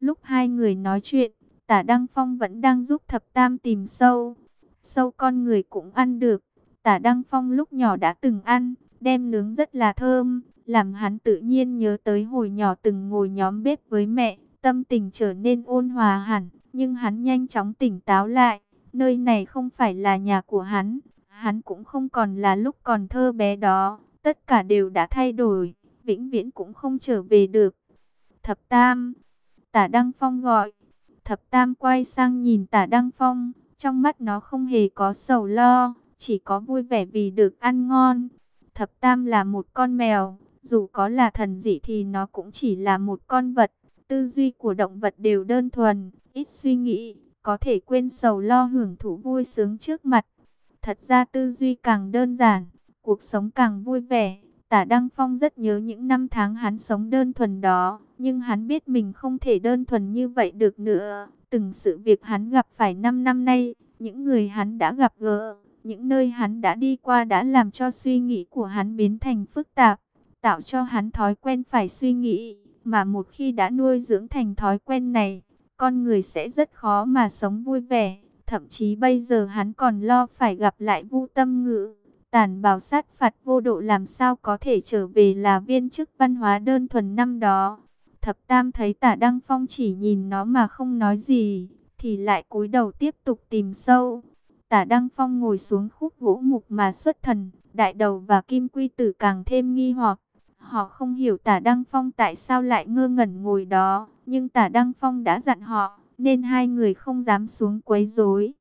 Lúc hai người nói chuyện, tả Đăng Phong vẫn đang giúp thập tam tìm sâu. Sâu con người cũng ăn được. Tả Đăng Phong lúc nhỏ đã từng ăn, đem nướng rất là thơm, làm hắn tự nhiên nhớ tới hồi nhỏ từng ngồi nhóm bếp với mẹ. Tâm tình trở nên ôn hòa hẳn, nhưng hắn nhanh chóng tỉnh táo lại. Nơi này không phải là nhà của hắn, hắn cũng không còn là lúc còn thơ bé đó. Tất cả đều đã thay đổi, vĩnh viễn cũng không trở về được. Thập Tam, tả Đăng Phong gọi. Thập Tam quay sang nhìn tả Đăng Phong, trong mắt nó không hề có sầu lo, chỉ có vui vẻ vì được ăn ngon. Thập Tam là một con mèo, dù có là thần dị thì nó cũng chỉ là một con vật. Tư duy của động vật đều đơn thuần, ít suy nghĩ, có thể quên sầu lo hưởng thụ vui sướng trước mặt. Thật ra tư duy càng đơn giản, cuộc sống càng vui vẻ. Tả Đăng Phong rất nhớ những năm tháng hắn sống đơn thuần đó, nhưng hắn biết mình không thể đơn thuần như vậy được nữa. Từng sự việc hắn gặp phải 5 năm nay, những người hắn đã gặp gỡ, những nơi hắn đã đi qua đã làm cho suy nghĩ của hắn biến thành phức tạp, tạo cho hắn thói quen phải suy nghĩ mà một khi đã nuôi dưỡng thành thói quen này, con người sẽ rất khó mà sống vui vẻ. Thậm chí bây giờ hắn còn lo phải gặp lại vu tâm ngữ. Tàn bào sát phạt vô độ làm sao có thể trở về là viên chức văn hóa đơn thuần năm đó. Thập Tam thấy tả Đăng Phong chỉ nhìn nó mà không nói gì, thì lại cúi đầu tiếp tục tìm sâu. Tả Đăng Phong ngồi xuống khúc gỗ mục mà xuất thần, đại đầu và kim quy tử càng thêm nghi hoặc. Họ không hiểu tả Đăng Phong tại sao lại ngơ ngẩn ngồi đó, nhưng tả Đăng Phong đã dặn họ, nên hai người không dám xuống quấy rối.